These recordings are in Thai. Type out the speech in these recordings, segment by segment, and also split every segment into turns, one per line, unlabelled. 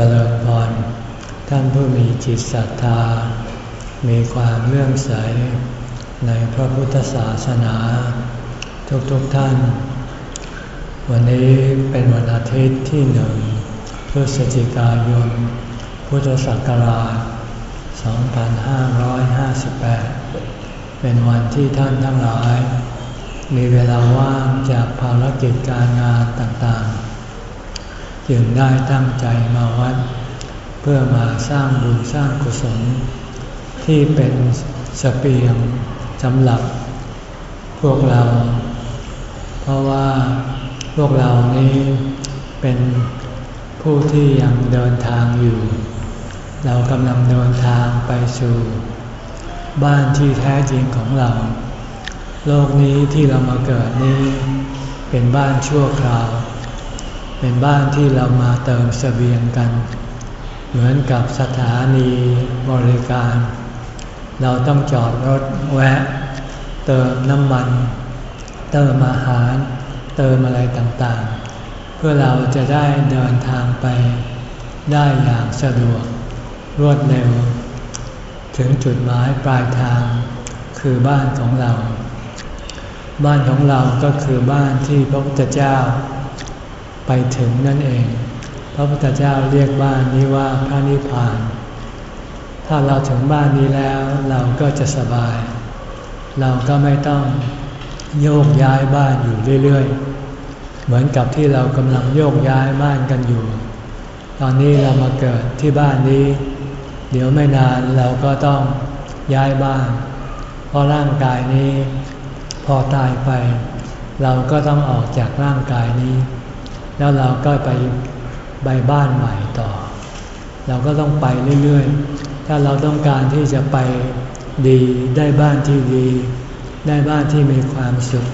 จริญพร ท่านผู้มีจิตศรัทธา มีความเลื่อมใส ในพระพุทธศาสนา ทุกๆทท่าน วันนี้เป็นวันอาทิตย์ที่หนึ่งพฤศจิกายน พุทธศักราช 2558 เป็นวันที่ท่านทั้งหลาย มีเวลาว่างจากภารกิจการงานต่างๆ จึงได้ตั้งใจมาวัด เพื่อมาสร้างบุญสร้างกุศล ที่เป็นสเปียงสำหรับพวกเรา เพราะว่าพวกเรานี้เป็นผู้ที่ยังเดินทางอยู่ เรากำลังเดินทางไปสู่ บ้านที่แท้จริงของเรา โลกนี้ที่เรามาเกิดนี้ เป็นบ้านชั่วคราว เป็นบ้านที่เรามาเติมสเสบียงกัน เหมือนกับสถานีบริการ เราต้องจอดรถแวะ เติมน้ำมัน เติมอาหาร เติมอะไรต่างๆ เพื่อเราจะได้เดินทางไป ได้อย่างสะดวก รวดเร็ว ถึงจุดหมายปลายทาง คือบ้านของเรา บ้านของเราก็คือบ้านที่พระพุทธเจ้า ไปถึงนั่นเอง พระพุทธเจ้าเรียกบ้านนี้ว่าพระนิพพาน ถ้าเราถึงบ้านนี้แล้วเราก็จะสบาย เราก็ไม่ต้องโยกย้ายบ้านอยู่เรื่อยๆ เหมือนกับที่เรากำลังโยกย้ายบ้านกันอยู่ ตอนนี้เรามาเกิดที่บ้านนี้ เดี๋ยวไม่นานเราก็ต้องย้ายบ้าน เพราะร่างกายนี้พอตายไป เราก็ต้องออกจากร่างกายนี้ แล้วเราก็ไปไปบ้านใหม่ต่อ เราก็ต้องไปเรื่อยๆ ถ้าเราต้องการที่จะไปดีได้บ้านที่ดี ได้บ้านที่มีความสุข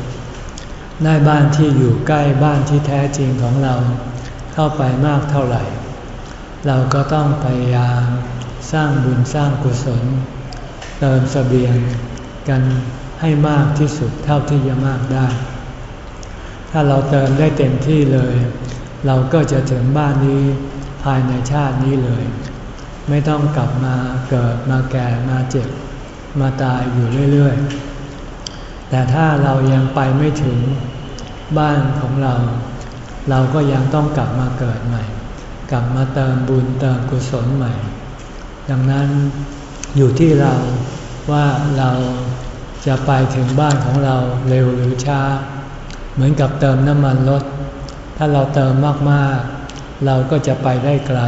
ได้บ้านที่อยู่ใกล้บ้านที่แท้จริงของเราเข้าไปมากเท่าไหร่ เราก็ต้องพยายามสร้างบุญสร้างกุศล เติมสเสบียงกันให้มากที่สุดเท่าที่จะมากได้ ถ้าเราเติมได้เต็มที่เลย เราก็จะถึงบ้านนี้ภายในชาตินี้เลย ไม่ต้องกลับมาเกิดมาแก่มาเจ็บมาตายอยู่เรื่อยๆ แต่ถ้าเรายังไปไม่ถึงบ้านของเรา เราก็ยังต้องกลับมาเกิดใหม่ กลับมาเติมบุญเติมกุศลใหม่ ดังนั้นอยู่ที่เราว่าเราจะไปถึงบ้านของเราเร็วหรือช้า เหมือนกับเติมน้ำมันรถ ถ้าเราเติมมากๆ เราก็จะไปได้ไกล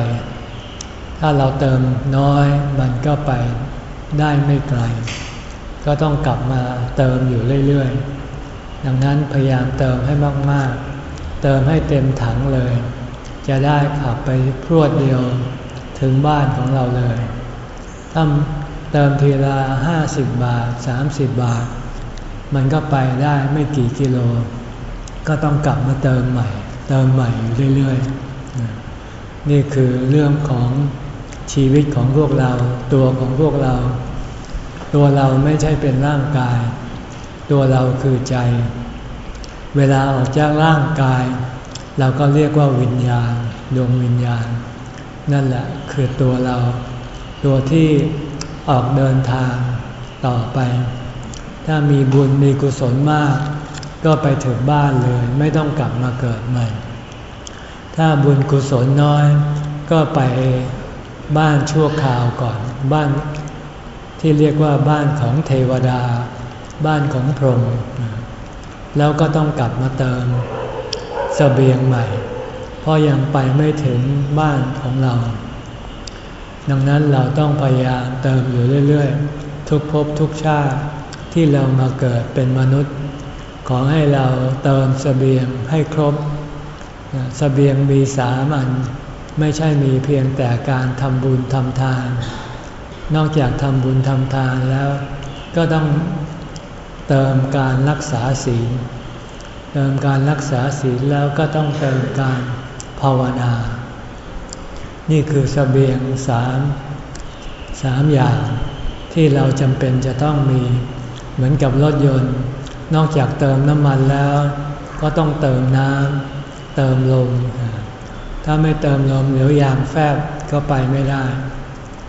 ถ้าเราเติมน้อยมันก็ไปได้ไม่ไกล ก็ต้องกลับมาเติมอยู่เรื่อยๆ ดังนั้นพยายามเติมให้มากๆ เติมให้เต็มถังเลย จะได้ขับไปพรวดเดียวถึงบ้านของเราเลย ถ้าเติมทีละห้าสิบบาทสามสิบบาท มันก็ไปได้ไม่กี่กิโล ก็ต้องกลับมาเติมใหม่ เติมใหม่อยู่เรื่อยๆ นี่คือเรื่องของชีวิตของพวกเรา ตัวของพวกเรา ตัวเราไม่ใช่เป็นร่างกาย ตัวเราคือใจ เวลาออกจากร่างกาย เราก็เรียกว่าวิญญาณดวงวิญญาณ นั่นแหละคือตัวเรา ตัวที่ออกเดินทางต่อไป ถ้ามีบุญมีกุศลมาก ก็ไปถึงบ้านเลยไม่ต้องกลับมาเกิดใหม่ ถ้าบุญกุศลน้อย ก็ไปบ้านชั่วคราวก่อนบ้านที่เรียกว่าบ้านของเทวดา บ้านของพรหมแล้วก็ต้องกลับมาเติมสเสบียงใหม่ เพราะยังไปไม่ถึงบ้านของเรา ดังนั้นเราต้องพยายามเติมอยู่เรื่อย ๆ ทุกภพทุกชาติที่เรามาเกิดเป็นมนุษย์ ขอให้เราเติมสเสบียงให้ครบสเสบียงมีสามอัน ไม่ใช่มีเพียงแต่การทำบุญทำทาน นอกจากทำบุญทำทานแล้วก็ต้องเติมการรักษาศีล เติมการรักษาศีลแล้วก็ต้องเติมการภาวนา นี่คือสเสบียงสามสามอย่างที่เราจำเป็นจะต้องมีเหมือนกับรถยนต์ นอกจากเติมน้ำมันแล้ว ก็ต้องเติมน้ำเติมลม ถ้าไม่เติมลมเดี๋ยวยางแฟบก็ไปไม่ได้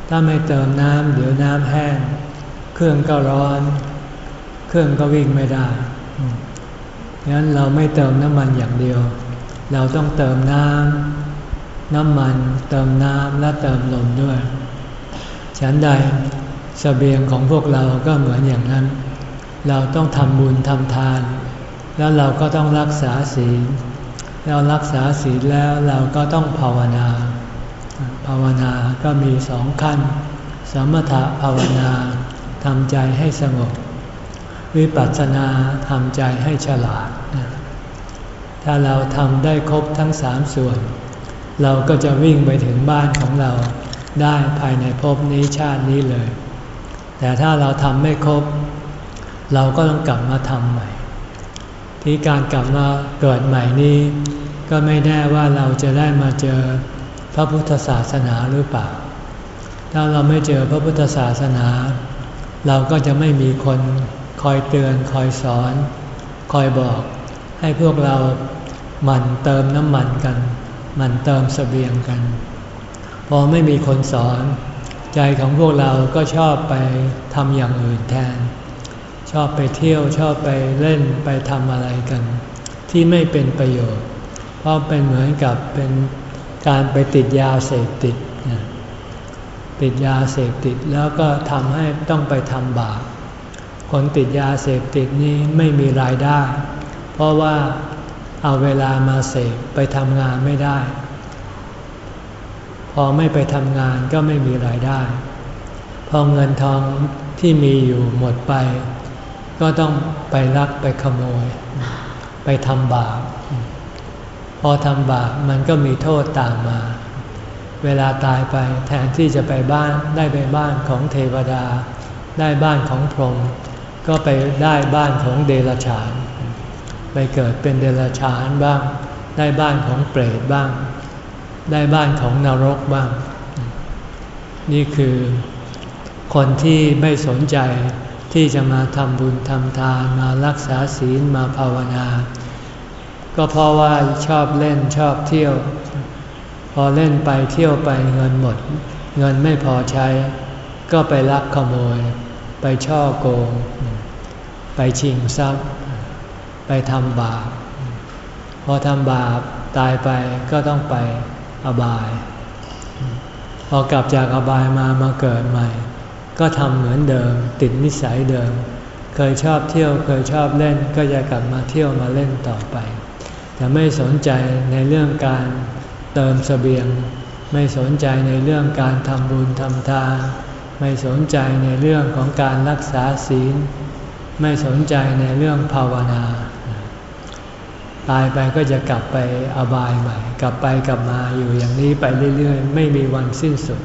ถ้าไม่เติมน้ำเดี๋ยวน้ำแห้ง เครื่องก็ร้อน เครื่องก็วิ่งไม่ได้งั้นเราไม่เติมน้ำมันอย่างเดียว เราต้องเติมน้ำน้ำมัน เติมน้ำและเติมลมด้วย ฉันใดสเสบียงของพวกเราก็เหมือนอย่างนั้น เราต้องทำบุญทำทาน แล้วเราก็ต้องรักษาศีลเรารักษาศีลแล้วเราก็ต้องภาวนา ภาวนาก็มีสองขั้น สมถะภาวนาทำใจให้สงบ วิปัสสนาทำใจให้ฉลาด ถ้าเราทำได้ครบทั้งสามส่วน เราก็จะวิ่งไปถึงบ้านของเราได้ภายในภพนี้ชาตินี้เลย แต่ถ้าเราทำไม่ครบ เราก็ต้องกลับมาทำใหม่ ที่การกลับมาเกิดใหม่นี้ ก็ไม่แน่ว่าเราจะได้มาเจอพระพุทธศาสนาหรือเปล่า ถ้าเราไม่เจอพระพุทธศาสนา เราก็จะไม่มีคนคอยเตือนคอยสอน คอยบอกให้พวกเราหมั่นเติมน้ำมันกันหมั่นเติมสเสบียงกัน พอไม่มีคนสอน ใจของพวกเราก็ชอบไปทำอย่างอื่นแทน ชอบไปเที่ยวชอบไปเล่นไปทำอะไรกัน ที่ไม่เป็นประโยชน์ เพราะเป็นเหมือนกับเป็นการไปติดยาเสพติด ติดยาเสพติดแล้วก็ทำให้ต้องไปทำบาปคนติดยาเสพติดนี้ไม่มีรายได้ เพราะว่าเอาเวลามาเสพไปทำงานไม่ได้ พอไม่ไปทำงานก็ไม่มีรายได้ พอเงินทองที่มีอยู่หมดไป ก็ต้องไปลักไปขโมย ไปทำบาป พอทำบาปมันก็มีโทษตามมา เวลาตายไปแทนที่จะไปบ้านได้ไปบ้านของเทวดา ได้บ้านของพรหมก็ไปได้บ้านของเดรัจฉาน ไปเกิดเป็นเดรัจฉานบ้าง ได้บ้านของเปรตบ้าง ได้บ้านของนรกบ้าง นี่คือคนที่ไม่สนใจ ที่จะมาทำบุญทำทานมารักษาศีลมาภาวนา ก็เพราะว่าชอบเล่นชอบเที่ยว พอเล่นไปเที่ยวไปเงินหมด เงินไม่พอใช้ ก็ไปลักขโมย ไปช่อโกง ไปชิงทรัพย์ ไปทำบาปพอทำบาปตายไปก็ต้องไปอบาย พอกลับจากอบายมามาเกิดใหม่ ก็ทำเหมือนเดิม ติดนิสัยเดิม เคยชอบเที่ยวเคยชอบเล่นก็จะกลับมาเที่ยวมาเล่นต่อไป จะไม่สนใจในเรื่องการเติมสเสบียง ไม่สนใจในเรื่องการทำบุญทำทาน ไม่สนใจในเรื่องของการรักษาศีล ไม่สนใจในเรื่องภาวนา ตายไปก็จะกลับไปอบายใหม่ กลับไปกลับมาอยู่อย่างนี้ไปเรื่อยๆ ไม่มีวันสิ้นสุด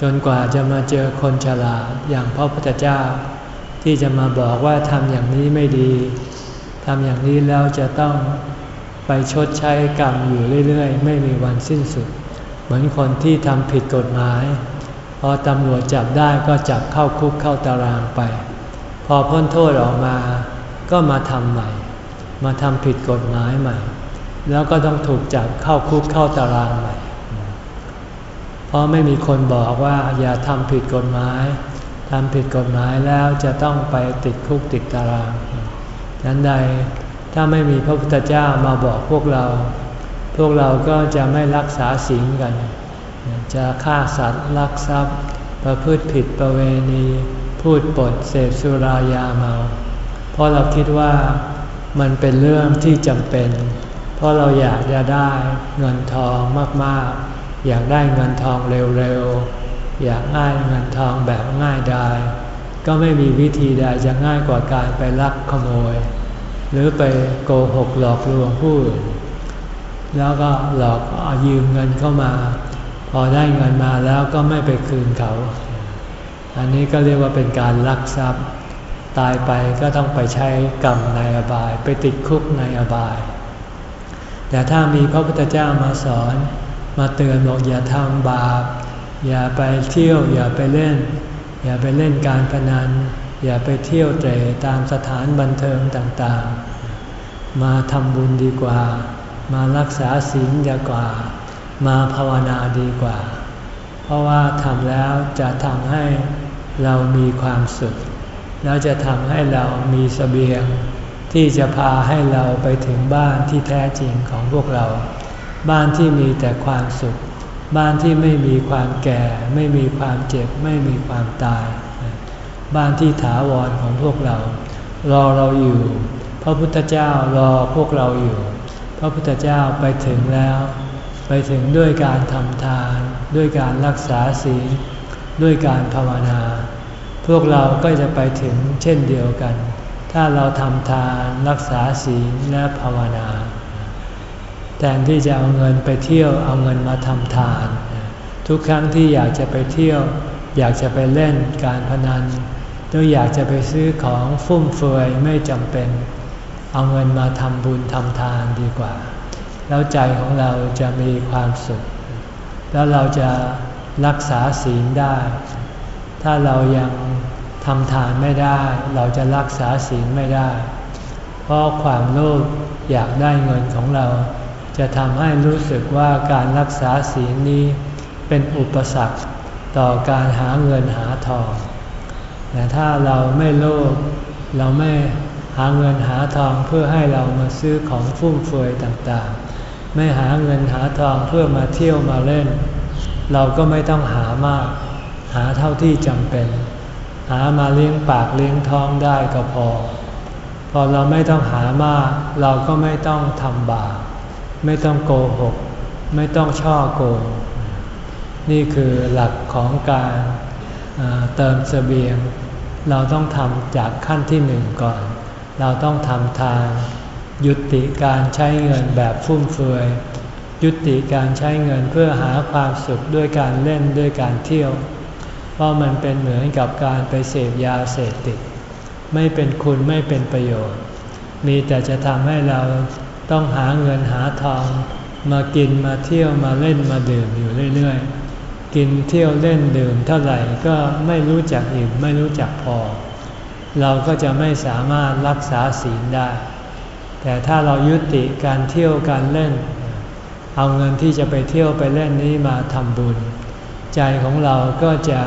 จนกว่าจะมาเจอคนฉลาดอย่างพระพุทธเจ้า ที่จะมาบอกว่าทำอย่างนี้ไม่ดีทำอย่างนี้แล้วจะต้องไปชดใช้กรรมอยู่เรื่อยๆ ไม่มีวันสิ้นสุด เหมือนคนที่ทำผิดกฎหมาย พอตำรวจจับได้ก็จับเข้าคุกเข้าตารางไป พอพ้นโทษออกมาก็มาทำใหม่ มาทำผิดกฎหมายใหม่ แล้วก็ต้องถูกจับเข้าคุกเข้าตารางใหม่ เพราะไม่มีคนบอกว่าอย่าทำผิดกฎหมายทำผิดกฎหมายแล้วจะต้องไปติดคุกติดตารางนั้นใดถ้าไม่มีพระพุทธเจ้ามาบอกพวกเรา พวกเราก็จะไม่รักษาศีลกัน จะฆ่าสัตว์ลักทรัพย์ ประพฤติผิดประเวณี พูดปดเสพสุรายาเมา เพราะเราคิดว่ามันเป็นเรื่องที่จำเป็น เพราะเราอยากจะได้เงินทองมากๆ อยากได้เงินทองเร็วๆ อยากได้เงินทองแบบง่ายดายก็ไม่มีวิธีใดจะง่ายกว่าการไปลักขโมย หรือไปโกหกหลอกลวงผู้อื่นแล้วก็หลอกเอายืมเงินเข้ามา พอได้เงินมาแล้วก็ไม่ไปคืนเขา อันนี้ก็เรียกว่าเป็นการลักทรัพย์ ตายไปก็ต้องไปใช้กรรมในอบาย ไปติดคุกในอบาย แต่ถ้ามีพระพุทธเจ้ามาสอน มาเตือนบอกอย่าทำบาป อย่าไปเที่ยว อย่าไปเล่น อย่าไปเล่นการพนัน อย่าไปเที่ยวเตะตามสถานบันเทิงต่างๆ มาทำบุญดีกว่า มารักษาศีลดีกว่า มาภาวนาดีกว่า เพราะว่าทำแล้วจะทำให้เรามีความสุข แล้วจะทำให้เรามีสเสบียงที่จะพาให้เราไปถึงบ้านที่แท้จริงของพวกเรา บ้านที่มีแต่ความสุข บ้านที่ไม่มีความแก่ ไม่มีความเจ็บ ไม่มีความตาย บ้านที่ถาวรของพวกเรา รอเราอยู่ พระพุทธเจ้ารอพวกเราอยู่ พระพุทธเจ้าไปถึงแล้ว ไปถึงด้วยการทำทาน ด้วยการรักษาศีลด้วยการภาวนา พวกเราก็จะไปถึงเช่นเดียวกัน ถ้าเราทำทานรักษาศีลและภาวนา แทนที่จะเอาเงินไปเที่ยวเอาเงินมาทำทาน ทุกครั้งที่อยากจะไปเที่ยว อยากจะไปเล่นการพนันหรืออยากจะไปซื้อของฟุ่มเฟือยไม่จำเป็น เอาเงินมาทำบุญทำทานดีกว่า แล้วใจของเราจะมีความสุข แล้วเราจะรักษาศีลได้ ถ้าเรายังทำทานไม่ได้ เราจะรักษาศีลไม่ได้ เพราะความโลภอยากได้เงินของเรา จะทำให้รู้สึกว่าการรักษาศีลนี้เป็นอุปสรรคต่อการหาเงินหาทอง แต่ถ้าเราไม่โลภเราไม่หาเงินหาทองเพื่อให้เรามาซื้อของฟุ่มเฟือยต่างๆ ไม่หาเงินหาทองเพื่อมาเที่ยวมาเล่น เราก็ไม่ต้องหามาก หาเท่าที่จำเป็น หามาเลี้ยงปากเลี้ยงท้องได้ก็พอ พอเราไม่ต้องหามาก เราก็ไม่ต้องทำบาป ไม่ต้องโกหก ไม่ต้องช่อโกง นี่คือหลักของการเติมเสบียง เราต้องทำจากขั้นที่หนึ่งก่อน เราต้องทำทานยุติการใช้เงินแบบฟุ่มเฟือย ยุติการใช้เงินเพื่อหาความสุขด้วยการเล่นด้วยการเที่ยว เพราะมันเป็นเหมือนกับการไปเสพยาเสพติด ไม่เป็นคุณไม่เป็นประโยชน์ มีแต่จะทำให้เรา ต้องหาเงินหาทอง มากินมาเที่ยวมาเล่นมาดื่มอยู่เรื่อยๆ กินเที่ยวเล่นดื่มเท่าไหร่ก็ไม่รู้จักอิ่มไม่รู้จักพอ เราก็จะไม่สามารถรักษาศีลได้ แต่ถ้าเรายุติการเที่ยวการเล่น เอาเงินที่จะไปเที่ยวไปเล่นนี้มาทำบุญ ใจของเราก็จะ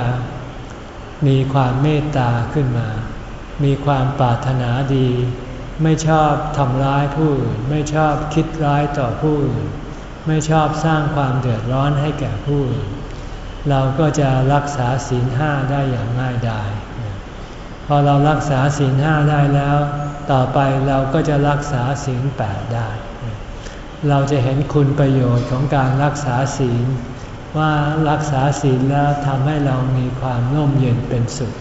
มีความเมตตาขึ้นมา มีความปรารถนาดี ไม่ชอบทำร้ายผู้อื่น ไม่ชอบคิดร้ายต่อผู้อื่น ไม่ชอบสร้างความเดือดร้อนให้แก่ผู้อื่น เราก็จะรักษาศีลห้าได้อย่างง่ายดายพอเรารักษาศีลห้าได้แล้ว ต่อไปเราก็จะรักษาศีลแปดได้ เราจะเห็นคุณประโยชน์ของการรักษาศีล ว่ารักษาศีลแล้วทำให้เรามีความร่มเย็นเป็นสุข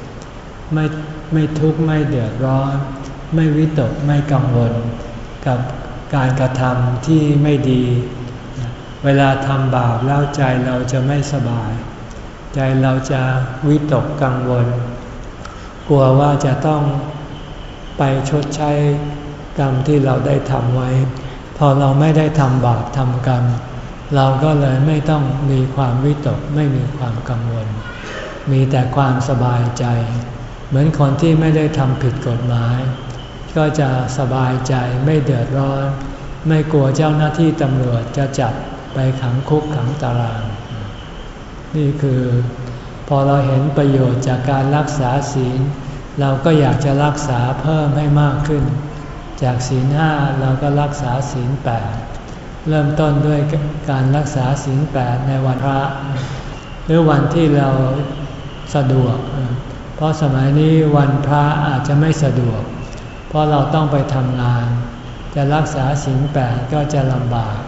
ไม่ไม่ทุกข์ไม่เดือดร้อน ไม่วิตกไม่กังวลกับการกระทำที่ไม่ดี เวลาทำบาปแล้วใจเราจะไม่สบาย ใจเราจะวิตกกังวล กลัวว่าจะต้องไปชดใช้กรรมที่เราได้ทำไว้ พอเราไม่ได้ทำบาปทำกรรม เราก็เลยไม่ต้องมีความวิตกไม่มีความกังวล มีแต่ความสบายใจ เหมือนคนที่ไม่ได้ทำผิดกฎหมาย ก็จะสบายใจไม่เดือดร้อน ไม่กลัวเจ้าหน้าที่ตำรวจจะจับไปขังคุกขังตาราง นี่คือพอเราเห็นประโยชน์จากการรักษาศีล เราก็อยากจะรักษาเพิ่มให้มากขึ้น จากศีลห้าเราก็รักษาศีลแปดเริ่มต้นด้วยการรักษาศีลแปดในวันพระ หรือวันที่เราสะดวก เพราะสมัยนี้วันพระอาจจะไม่สะดวก ราะเราต้องไปทำงาน จะรักษาศีลแปดก็จะลำบาก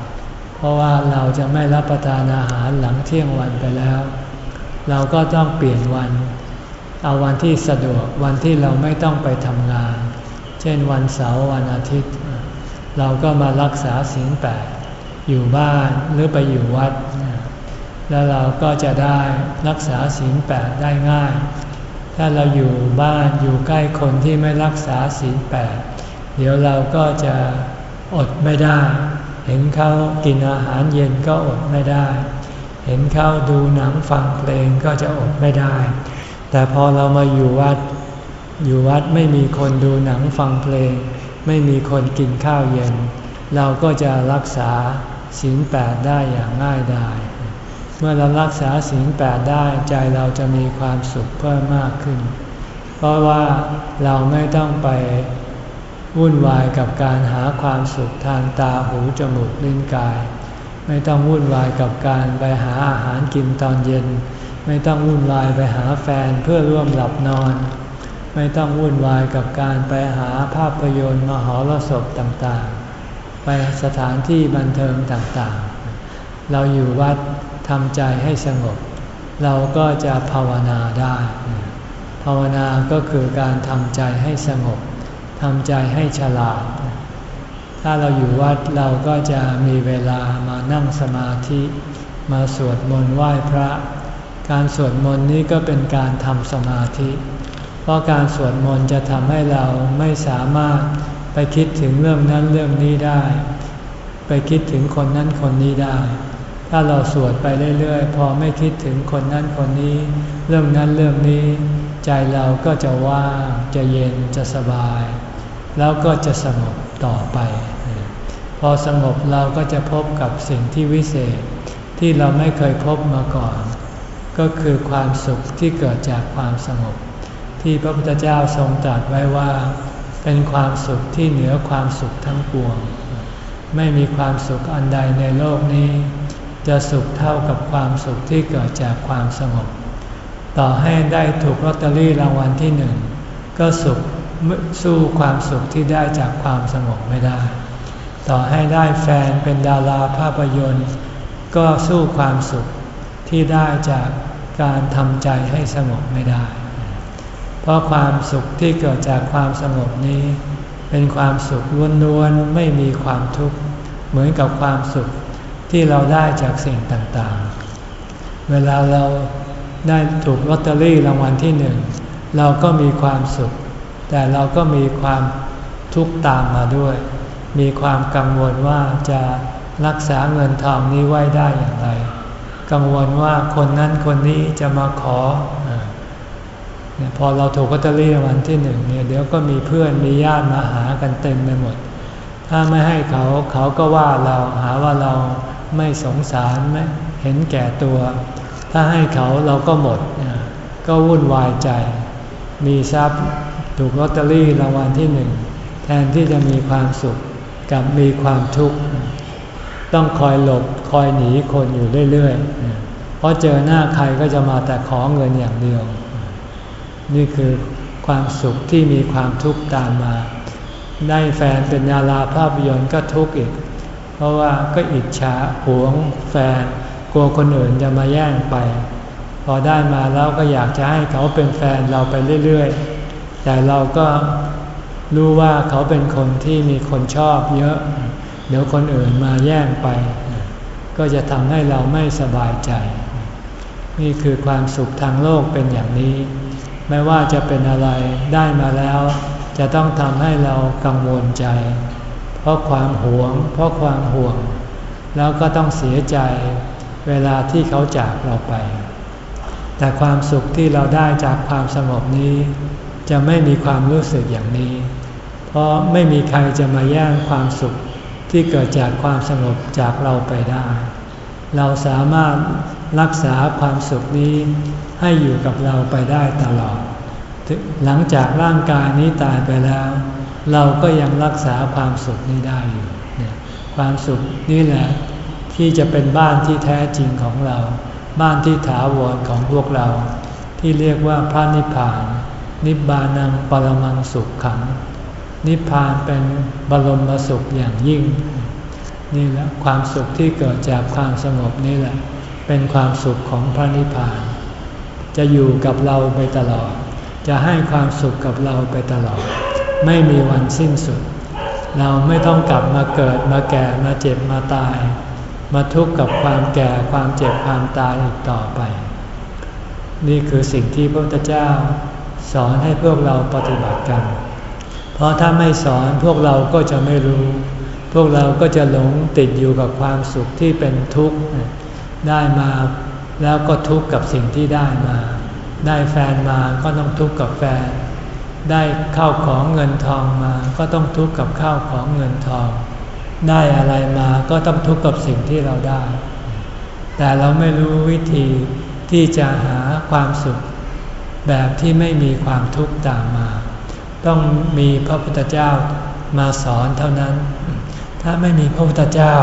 เพราะว่าเราจะไม่รับประทานอาหารหลังเที่ยงวันไปแล้ว เราก็ต้องเปลี่ยนวัน เอาวันที่สะดวกวันที่เราไม่ต้องไปทำงาน เช่นวันเสาร์วันอาทิตย์ เราก็มารักษาศีลแปดอยู่บ้านหรือไปอยู่วัด แล้วเราก็จะได้รักษาศีลแปดได้ง่าย ถ้าเราอยู่บ้านอยู่ใกล้คนที่ไม่รักษาศีลแปดเดี๋ยวเราก็จะอดไม่ได้ เห็นเขากินอาหารเย็นก็อดไม่ได้ เห็นเขาดูหนังฟังเพลงก็จะอดไม่ได้ แต่พอเรามาอยู่วัด อยู่วัดไม่มีคนดูหนังฟังเพลง ไม่มีคนกินข้าวเย็น เราก็จะรักษาศีลแปดได้อย่างง่ายดาย เมื่อเรารักษาศีลแปดได้ใจเราจะมีความสุขเพิ่มมากขึ้น เพราะว่าเราไม่ต้องไปวุ่นวายกับการหาความสุขทางตาหูจมูกลิ้นกาย ไม่ต้องวุ่นวายกับการไปหาอาหารกินตอนเย็น ไม่ต้องวุ่นวายไปหาแฟนเพื่อร่วมหลับนอน ไม่ต้องวุ่นวายกับการไปหาภาพยนตร์มหรสพต่างๆ ไปสถานที่บันเทิงต่างๆ เราอยู่วัด ทำใจให้สงบ เราก็จะภาวนาได้ ภาวนาก็คือการทำใจให้สงบทำใจให้ฉลาด ถ้าเราอยู่วัดเราก็จะมีเวลามานั่งสมาธิ มาสวดมนต์ไหว้พระ การสวดมนต์นี้ก็เป็นการทำสมาธิ เพราะการสวดมนต์จะทำให้เราไม่สามารถไปคิดถึงเรื่องนั้นเรื่องนี้ได้ ไปคิดถึงคนนั้นคนนี้ได้ ถ้าเราสวดไปเรื่อยๆ พอไม่คิดถึงคนนั้นคนนี้ เรื่องนั้นเรื่องนี้ ใจเราก็จะว่างจะเย็นจะสบาย แล้วก็จะสงบต่อไป พอสงบเราก็จะพบกับสิ่งที่วิเศษ ที่เราไม่เคยพบมาก่อน ก็คือความสุขที่เกิดจากความสงบ ที่พระพุทธเจ้าทรงตรัสไว้ว่า เป็นความสุขที่เหนือความสุขทั้งปวง ไม่มีความสุขอันใดในโลกนี้ จะสุขเท่ากับความสุขที่เกิดจากความสงบ ต่อให้ได้ถูกลอตเตอรี่รางวัลที่หนึ่งก็สุขสู้ความสุขที่ได้จากความสงบไม่ได้ ต่อให้ได้แฟนเป็นดาราภาพยนตร์ ก็สู้ความสุขที่ได้จากการทำใจให้สงบไม่ได้ เพราะความสุขที่เกิดจากความสงบนี้ เป็นความสุขล้วนๆไม่มีความทุกข์เหมือนกับความสุข ที่เราได้จากสิ่งต่างๆ เวลาเราได้ถูกลอตเตอรี่รางวัลที่หนึ่งเราก็มีความสุข แต่เราก็มีความทุกข์ตามมาด้วย มีความกังวลว่าจะรักษาเงินทองนี้ไว้ได้อย่างไร กังวลว่าคนนั้นคนนี้จะมาขอพอเราถูกกัตเตอรี่วันที่หนึ่งเนี่ยเดี๋ยวก็มีเพื่อนมีญาติมาหากันเต็มไปหมด ถ้าไม่ให้เขาเขาก็ว่าเราหาว่าเรา ไม่สงสารไม่เห็นแก่ตัว ถ้าให้เขาเราก็หมด ก็วุ่นวายใจ มีทรัพย์ถูกลอตเตอรี่รางวัลที่หนึ่งแทนที่จะมีความสุขกับมีความทุกข์ ต้องคอยหลบคอยหนีคนอยู่เรื่อยๆ เพราะเจอหน้าใครก็จะมาแต่ขอเงินอย่างเดียว นี่คือความสุขที่มีความทุกข์ตามมา ได้แฟนเป็นดาราภาพยนตร์ก็ทุกข์อีก เพราะว่าก็อิจฉาหวงแฟน กลัวคนอื่นจะมาแย่งไป พอได้มาแล้วก็อยากจะให้เขาเป็นแฟนเราไปเรื่อยๆ แต่เราก็รู้ว่าเขาเป็นคนที่มีคนชอบเยอะ เดี๋ยวคนอื่นมาแย่งไป ก็จะทำให้เราไม่สบายใจ นี่คือความสุขทางโลกเป็นอย่างนี้ ไม่ว่าจะเป็นอะไรได้มาแล้ว จะต้องทำให้เรากังวลใจ เพราะความหวง เพราะความห่วง แล้วก็ต้องเสียใจเวลาที่เขาจากเราไป แต่ความสุขที่เราได้จากความสงบนี้ จะไม่มีความรู้สึกอย่างนี้ เพราะไม่มีใครจะมาแย่งความสุขที่เกิดจากความสงบจากเราไปได้ เราสามารถรักษาความสุขนี้ให้อยู่กับเราไปได้ตลอด หลังจากร่างกายนี้ตายไปแล้ว เราก็ยังรักษาความสุขนี้ได้อยู่ ความสุขนี่แหละที่จะเป็นบ้านที่แท้จริงของเรา บ้านที่ถาวรของพวกเรา ที่เรียกว่าพระนิพพาน นิบานังปรมังสุขขัง นิพพานเป็นบรมสุขอย่างยิ่ง นี่แหละความสุขที่เกิดจากความสงบนี่แหละ เป็นความสุขของพระนิพพาน จะอยู่กับเราไปตลอด จะให้ความสุขกับเราไปตลอด ไม่มีวันสิ้นสุด เราไม่ต้องกลับมาเกิดมาแก่มาเจ็บมาตาย มาทุกข์กับความแก่ความเจ็บความตายอีกต่อไป นี่คือสิ่งที่พระพุทธเจ้า สอนให้พวกเราปฏิบัติกัน เพราะถ้าไม่สอนพวกเราก็จะไม่รู้ พวกเราก็จะหลงติดอยู่กับความสุขที่เป็นทุกข์ได้มาแล้วก็ทุกข์กับสิ่งที่ได้มา ได้แฟนมาก็ต้องทุกข์กับแฟน ได้ข้าวของเงินทองมาก็ต้องทุกข์กับข้าวของเงินทอง ได้อะไรมาก็ต้องทุกข์กับสิ่งที่เราได้ แต่เราไม่รู้วิธีที่จะหาความสุข แบบที่ไม่มีความทุกข์ตามมา ต้องมีพระพุทธเจ้ามาสอนเท่านั้น ถ้าไม่มีพระพุทธเจ้า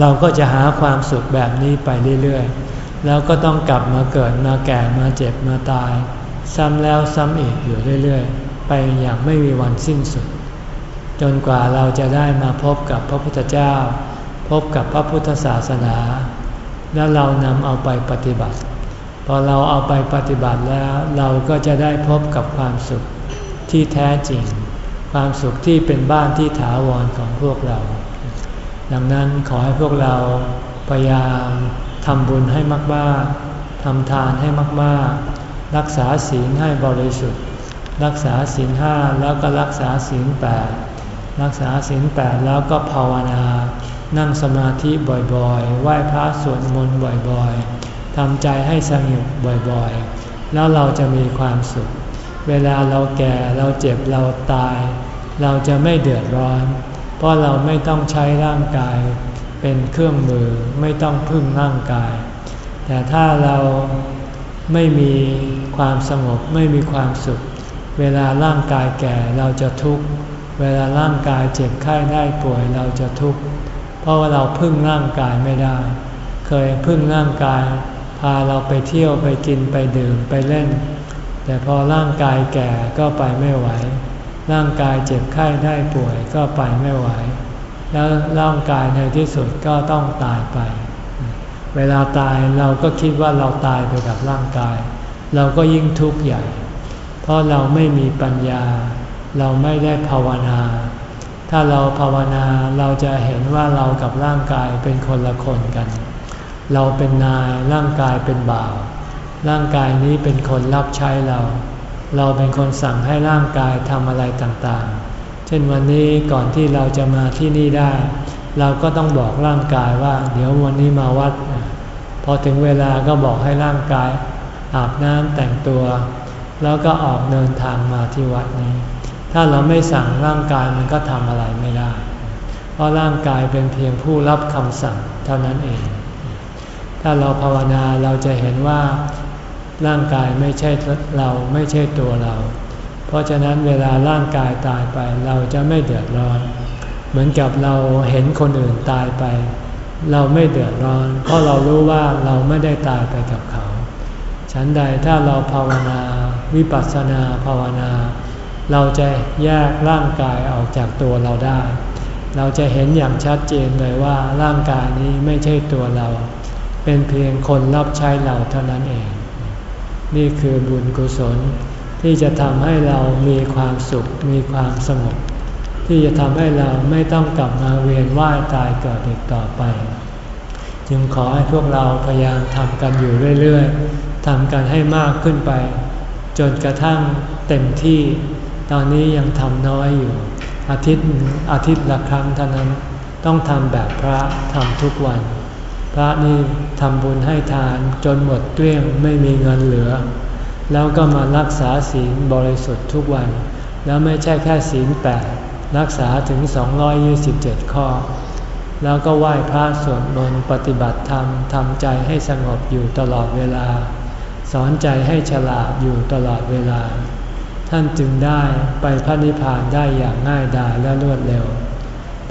เราก็จะหาความสุขแบบนี้ไปเรื่อยๆ แล้วก็ต้องกลับมาเกิดมาแก่มาเจ็บมาตาย ซ้ำแล้วซ้ำอีกอยู่เรื่อยๆ ไปอย่างไม่มีวันสิ้นสุด จนกว่าเราจะได้มาพบกับพระพุทธเจ้า พบกับพระพุทธศาสนา แล้วเรานำเอาไปปฏิบัติ พอเราเอาไปปฏิบัติแล้วเราก็จะได้พบกับความสุขที่แท้จริง ความสุขที่เป็นบ้านที่ถาวรของพวกเรา ดังนั้นขอให้พวกเราพยายามทำบุญให้มากๆทำทานให้มากๆ รักษาศีลให้บริสุทธิ์ รักษาศีลห้าแล้วก็รักษาศีลแปดรักษาศีลแปดแล้วก็ภาวนา นั่งสมาธิบ่อยๆ ไหว้พระสวดมนต์บ่อยๆทำใจให้สงบบ่อยๆ แล้วเราจะมีความสุข เวลาเราแก่เราเจ็บเราตาย เราจะไม่เดือดร้อน เพราะเราไม่ต้องใช้ร่างกาย เป็นเครื่องมือไม่ต้องพึ่งร่างกาย แต่ถ้าเราไม่มีความสงบไม่มีความสุข เวลาร่างกายแก่เราจะทุกข์ เวลาร่างกายเจ็บไข้ได้ป่วยเราจะทุกข์ เพราะว่าเราพึ่งร่างกายไม่ได้ เคยพึ่งร่างกาย พาเราไปเที่ยวไปกินไปดื่มไปเล่น แต่พอร่างกายแก่ก็ไปไม่ไหว ร่างกายเจ็บไข้ได้ป่วยก็ไปไม่ไหว แล้วร่างกายในที่สุดก็ต้องตายไป เวลาตายเราก็คิดว่าเราตายไปกับร่างกาย เราก็ยิ่งทุกข์ใหญ่ เพราะเราไม่มีปัญญา เราไม่ได้ภาวนา ถ้าเราภาวนาเราจะเห็นว่าเรากับร่างกายเป็นคนละคนกัน เราเป็นนายร่างกายเป็นบ่าว ร่างกายนี้เป็นคนรับใช้เรา เราเป็นคนสั่งให้ร่างกายทำอะไรต่างๆ เช่นวันนี้ก่อนที่เราจะมาที่นี่ได้ เราก็ต้องบอกร่างกายว่า เดี๋ยววันนี้มาวัด พอถึงเวลาก็บอกให้ร่างกายอาบน้ำแต่งตัว แล้วก็ออกเดินทางมาที่วัดนี้ ถ้าเราไม่สั่งร่างกายมันก็ทำอะไรไม่ได้ เพราะร่างกายเป็นเพียงผู้รับคำสั่งเท่านั้นเอง ถ้าเราภาวนาเราจะเห็นว่าร่างกายไม่ใช่เราไม่ใช่ตัวเรา เพราะฉะนั้นเวลาร่างกายตายไปเราจะไม่เดือดร้อน เหมือนกับเราเห็นคนอื่นตายไป เราไม่เดือดร้อน เพราะเรารู้ว่าเราไม่ได้ตายไปกับเขา ฉันใดถ้าเราภาวนา วิปัสสนาภาวนา เราจะแยกร่างกายออกจากตัวเราได้ เราจะเห็นอย่างชัดเจนเลยว่าร่างกายนี้ไม่ใช่ตัวเรา เป็นเพียงคนรับใช้เราเท่านั้นเอง นี่คือบุญกุศลที่จะทำให้เรามีความสุขมีความสงบที่จะทำให้เราไม่ต้องกลับมาเวียนว่ายตายเกิดอีกต่อไป จึงขอให้พวกเราพยายามทำกันอยู่เรื่อย ๆทำกันให้มากขึ้นไป จนกระทั่งเต็มที่ ตอนนี้ยังทำน้อยอยู่ อาทิตย์อาทิตย์ละครั้งเท่านั้นต้องทำแบบพระทำทุกวัน พระนี่ทำบุญให้ทานจนหมดเกลี้ยงไม่มีเงินเหลือ แล้วก็มารักษาศีลบริสุทธิ์ทุกวัน แล้วไม่ใช่แค่ศีลแปดรักษาถึง 227 ข้อ แล้วก็ไหว้พระสวดมนต์ปฏิบัติธรรมทำใจให้สงบอยู่ตลอดเวลา สอนใจให้ฉลาดอยู่ตลอดเวลา ท่านจึงได้ไปพระนิพพานได้อย่างง่ายดายและรวดเร็ว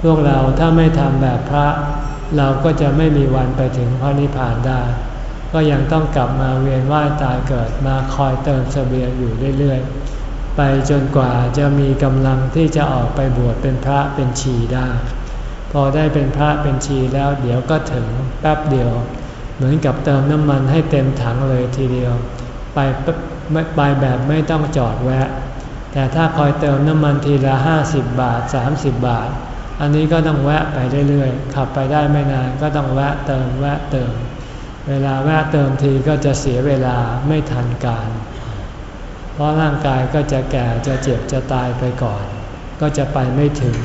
พวกเราถ้าไม่ทำแบบพระ เราก็จะไม่มีวันไปถึงพระนิพพานได้ ก็ยังต้องกลับมาเวียนว่ายตายเกิดมาคอยเติมเสบียงอยู่เรื่อยๆ ไปจนกว่าจะมีกำลังที่จะออกไปบวชเป็นพระเป็นชีได้ พอได้เป็นพระเป็นชีแล้วเดี๋ยวก็ถึงแป๊บเดียว เหมือนกับเติมน้ำมันให้เต็มถังเลยทีเดียว ไปไปแบบไม่ต้องจอดแวะ แต่ถ้าคอยเติมน้ำมันทีละห้าสิบบาทสามสิบบาท อันนี้ก็ต้องแวะไปเรื่อยๆ ขับไปได้ไม่นานก็ต้องแวะเติมแวะเติม เวลาแวะเติมทีก็จะเสียเวลาไม่ทันการ เพราะร่างกายก็จะแก่จะเจ็บจะตายไปก่อน ก็จะไปไม่ถึง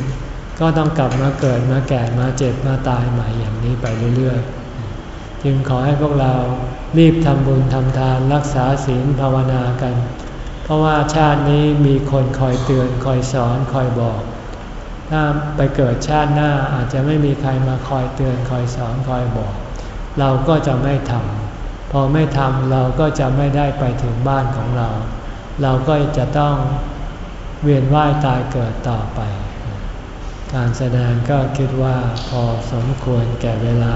ก็ต้องกลับมาเกิดมาแก่มาเจ็บมาตายใหม่อย่างนี้ไปเรื่อยๆ จึงขอให้พวกเรารีบทำบุญทำทานรักษาศีลภาวนากัน เพราะว่าชาตินี้มีคนคอยเตือนคอยสอนคอยบอก ถ้าไปเกิดชาติหน้าอาจจะไม่มีใครมาคอยเตือนคอยสอนคอยบอก เราก็จะไม่ทำพอไม่ทำเราก็จะไม่ได้ไปถึงบ้านของเรา เราก็จะต้องเวียนว่ายตายเกิดต่อไป การแสดงก็คิดว่าพอสมควรแก่เวลา